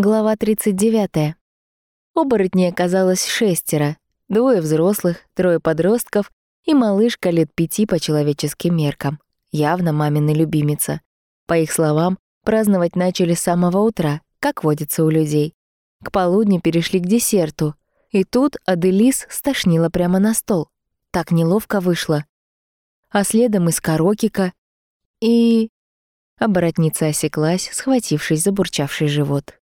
Глава 39. Оборотней оказалось шестеро. Двое взрослых, трое подростков и малышка лет пяти по человеческим меркам. Явно мамина любимица. По их словам, праздновать начали с самого утра, как водится у людей. К полудню перешли к десерту. И тут Аделис стошнила прямо на стол. Так неловко вышло. А следом из карокика и... Оборотница осеклась, схватившись за бурчавший живот.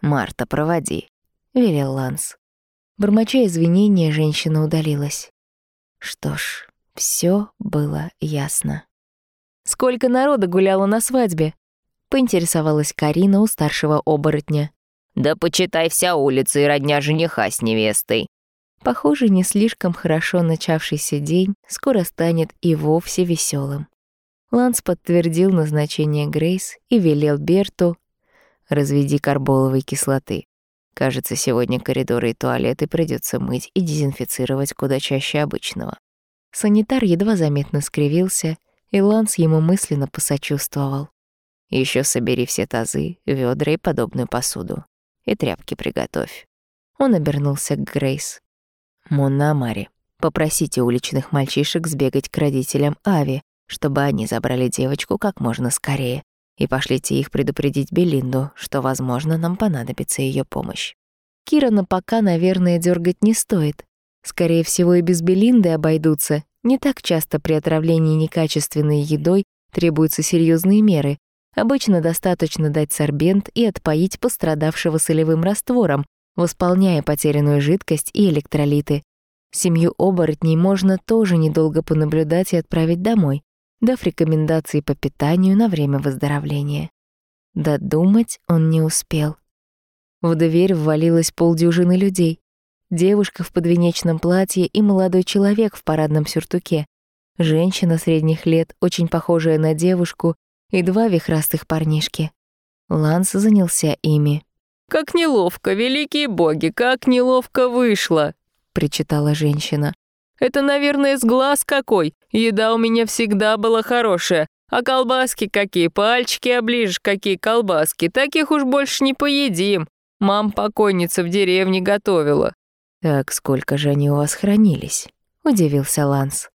«Марта, проводи», — велел Ланс. Бормоча извинения, женщина удалилась. Что ж, все было ясно. «Сколько народа гуляло на свадьбе?» — поинтересовалась Карина у старшего оборотня. «Да почитай вся улица и родня жениха с невестой». Похоже, не слишком хорошо начавшийся день скоро станет и вовсе веселым. Ланс подтвердил назначение Грейс и велел Берту разведи карболовой кислоты. Кажется, сегодня коридоры и туалеты придется мыть и дезинфицировать куда чаще обычного. Санитар едва заметно скривился, и Ланс ему мысленно посочувствовал. Еще собери все тазы, ведра и подобную посуду. И тряпки приготовь. Он обернулся к Грейс. «Монна Амари, попросите уличных мальчишек сбегать к родителям Ави, чтобы они забрали девочку как можно скорее и пошлите их предупредить Белинду, что, возможно, нам понадобится ее помощь. Кирана пока, наверное, дергать не стоит. Скорее всего, и без Белинды обойдутся. Не так часто при отравлении некачественной едой требуются серьезные меры. Обычно достаточно дать сорбент и отпоить пострадавшего солевым раствором, восполняя потерянную жидкость и электролиты. Семью оборотней можно тоже недолго понаблюдать и отправить домой дав рекомендации по питанию на время выздоровления. Додумать он не успел. В дверь ввалилось полдюжины людей. Девушка в подвенечном платье и молодой человек в парадном сюртуке. Женщина средних лет, очень похожая на девушку, и два вихрастых парнишки. Ланс занялся ими. «Как неловко, великие боги, как неловко вышло!» — причитала женщина. Это, наверное, с глаз какой. Еда у меня всегда была хорошая. А колбаски какие, пальчики оближешь, какие колбаски. Таких уж больше не поедим. Мам покойница в деревне готовила». «Так сколько же они у вас хранились?» — удивился Ланс.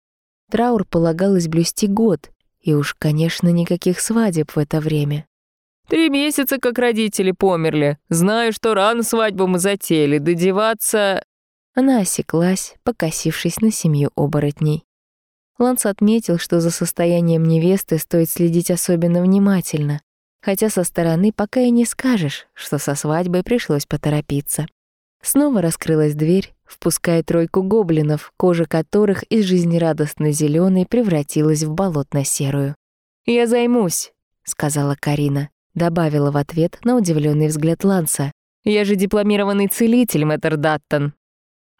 Траур полагалось блюсти год, и уж, конечно, никаких свадеб в это время. «Три месяца, как родители померли. Знаю, что рано свадьбу мы затеяли, додеваться...» Она осеклась, покосившись на семью оборотней. Ланс отметил, что за состоянием невесты стоит следить особенно внимательно, хотя со стороны пока и не скажешь, что со свадьбой пришлось поторопиться. Снова раскрылась дверь, впуская тройку гоблинов, кожа которых из жизнерадостно зеленой превратилась в болотно-серую. «Я займусь», — сказала Карина, добавила в ответ на удивленный взгляд Ланса. «Я же дипломированный целитель, мэтр Даттон.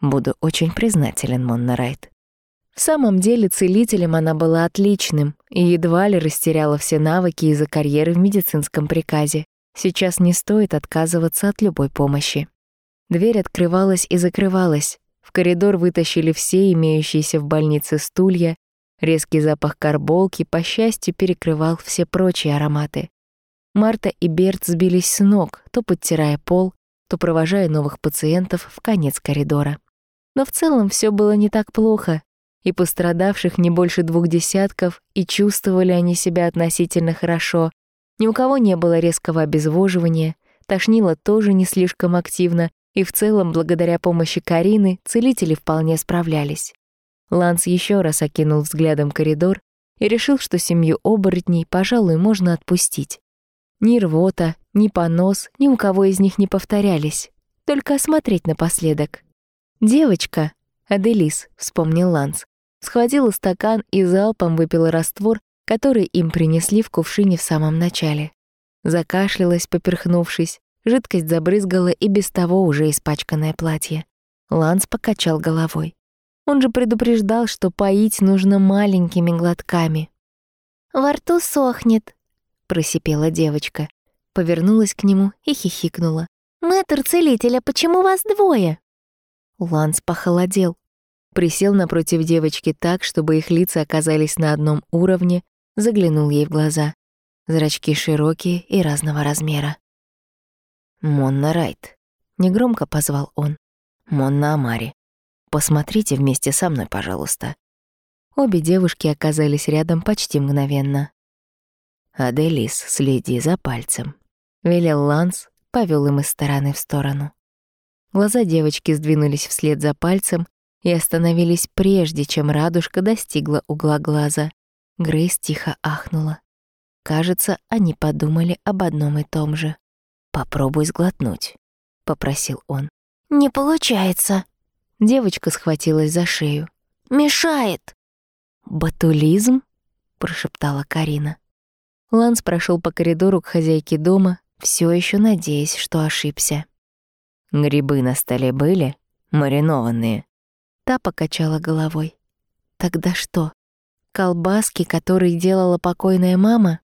Буду очень признателен, Монна Райт. В самом деле целителем она была отличным и едва ли растеряла все навыки из-за карьеры в медицинском приказе. Сейчас не стоит отказываться от любой помощи. Дверь открывалась и закрывалась. В коридор вытащили все имеющиеся в больнице стулья. Резкий запах карболки, по счастью, перекрывал все прочие ароматы. Марта и Берт сбились с ног, то подтирая пол, то провожая новых пациентов в конец коридора. Но в целом все было не так плохо, и пострадавших не больше двух десятков, и чувствовали они себя относительно хорошо. Ни у кого не было резкого обезвоживания, тошнило тоже не слишком активно, и в целом, благодаря помощи Карины, целители вполне справлялись. Ланс еще раз окинул взглядом коридор и решил, что семью оборотней, пожалуй, можно отпустить. Ни рвота, ни понос ни у кого из них не повторялись, только осмотреть напоследок. «Девочка!» — Аделис, — вспомнил Ланс. Схватила стакан и залпом выпила раствор, который им принесли в кувшине в самом начале. Закашлялась, поперхнувшись, жидкость забрызгала и без того уже испачканное платье. Ланс покачал головой. Он же предупреждал, что поить нужно маленькими глотками. «Во рту сохнет», — просипела девочка. Повернулась к нему и хихикнула. «Мэтр-целитель, а почему вас двое?» Ланс похолодел. Присел напротив девочки так, чтобы их лица оказались на одном уровне, заглянул ей в глаза. Зрачки широкие и разного размера. «Монна Райт», — негромко позвал он. «Монна Амари, посмотрите вместе со мной, пожалуйста». Обе девушки оказались рядом почти мгновенно. «Аделис, следи за пальцем», — велел Ланс, повел им из стороны в сторону. Глаза девочки сдвинулись вслед за пальцем и остановились прежде, чем радужка достигла угла глаза. Грейс тихо ахнула. Кажется, они подумали об одном и том же. «Попробуй сглотнуть», — попросил он. «Не получается». Девочка схватилась за шею. «Мешает». «Батулизм?» — прошептала Карина. Ланс прошел по коридору к хозяйке дома, все еще надеясь, что ошибся. «Грибы на столе были? Маринованные?» Та покачала головой. «Тогда что? Колбаски, которые делала покойная мама?»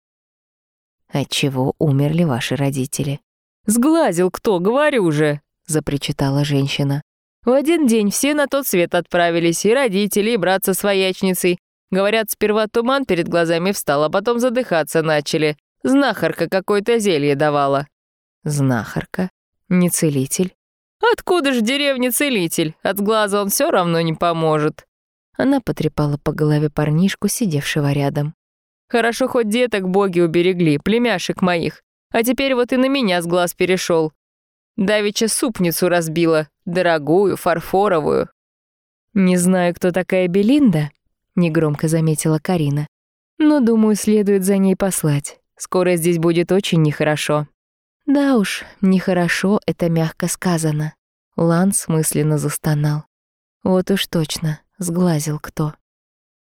«Отчего умерли ваши родители?» «Сглазил кто, говорю же!» — запричитала женщина. В один день все на тот свет отправились, и родители, и брат со своячницей. Говорят, сперва туман перед глазами встал, а потом задыхаться начали. Знахарка какое-то зелье давала». «Знахарка? Не целитель?» «Откуда ж в целитель? От глаза он все равно не поможет». Она потрепала по голове парнишку, сидевшего рядом. «Хорошо, хоть деток боги уберегли, племяшек моих. А теперь вот и на меня с глаз перешел. Давича супницу разбила, дорогую, фарфоровую». «Не знаю, кто такая Белинда», — негромко заметила Карина. «Но, думаю, следует за ней послать. Скоро здесь будет очень нехорошо». Да уж, нехорошо это мягко сказано. Ланс мысленно застонал. Вот уж точно, сглазил кто.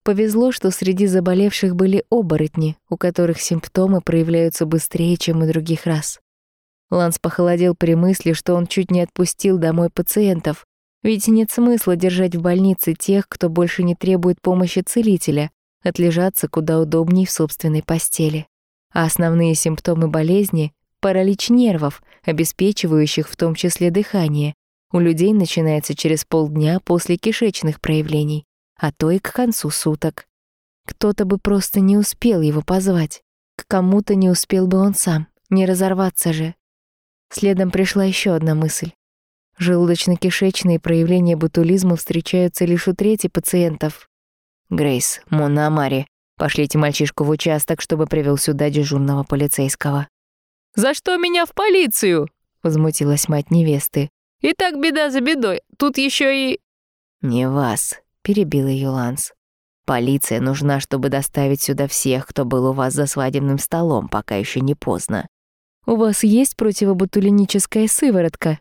Повезло, что среди заболевших были оборотни, у которых симптомы проявляются быстрее, чем у других раз. Ланс похолодел при мысли, что он чуть не отпустил домой пациентов, ведь нет смысла держать в больнице тех, кто больше не требует помощи целителя, отлежаться куда удобней в собственной постели. А основные симптомы болезни паралич нервов, обеспечивающих в том числе дыхание. У людей начинается через полдня после кишечных проявлений, а то и к концу суток. Кто-то бы просто не успел его позвать. К кому-то не успел бы он сам, не разорваться же. Следом пришла еще одна мысль. Желудочно-кишечные проявления ботулизма встречаются лишь у трети пациентов. Грейс, Мона Амари, пошлите мальчишку в участок, чтобы привел сюда дежурного полицейского. «За что меня в полицию?» — возмутилась мать невесты. «И так беда за бедой, тут еще и...» «Не вас», — перебил ее Ланс. «Полиция нужна, чтобы доставить сюда всех, кто был у вас за свадебным столом, пока еще не поздно». «У вас есть противоботулиническая сыворотка?»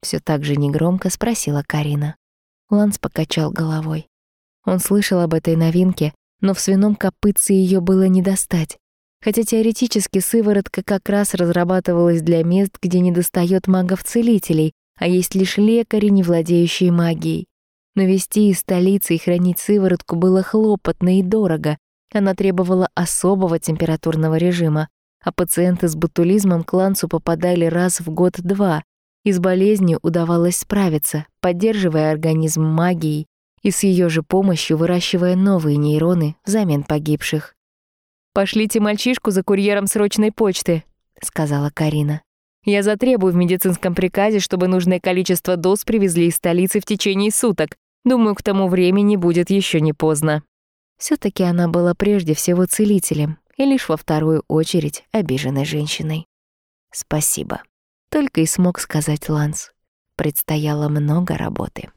Все так же негромко спросила Карина. Ланс покачал головой. Он слышал об этой новинке, но в свином копытце ее было не достать. Хотя теоретически сыворотка как раз разрабатывалась для мест, где недостает магов-целителей, а есть лишь лекари, не владеющие магией. Но вести из столицы и хранить сыворотку было хлопотно и дорого. Она требовала особого температурного режима, а пациенты с ботулизмом к лансу попадали раз в год-два. И с болезнью удавалось справиться, поддерживая организм магией и с ее же помощью выращивая новые нейроны взамен погибших. «Пошлите мальчишку за курьером срочной почты», — сказала Карина. «Я затребую в медицинском приказе, чтобы нужное количество доз привезли из столицы в течение суток. Думаю, к тому времени будет еще не поздно». все таки она была прежде всего целителем и лишь во вторую очередь обиженной женщиной. «Спасибо», — только и смог сказать Ланс. Предстояло много работы.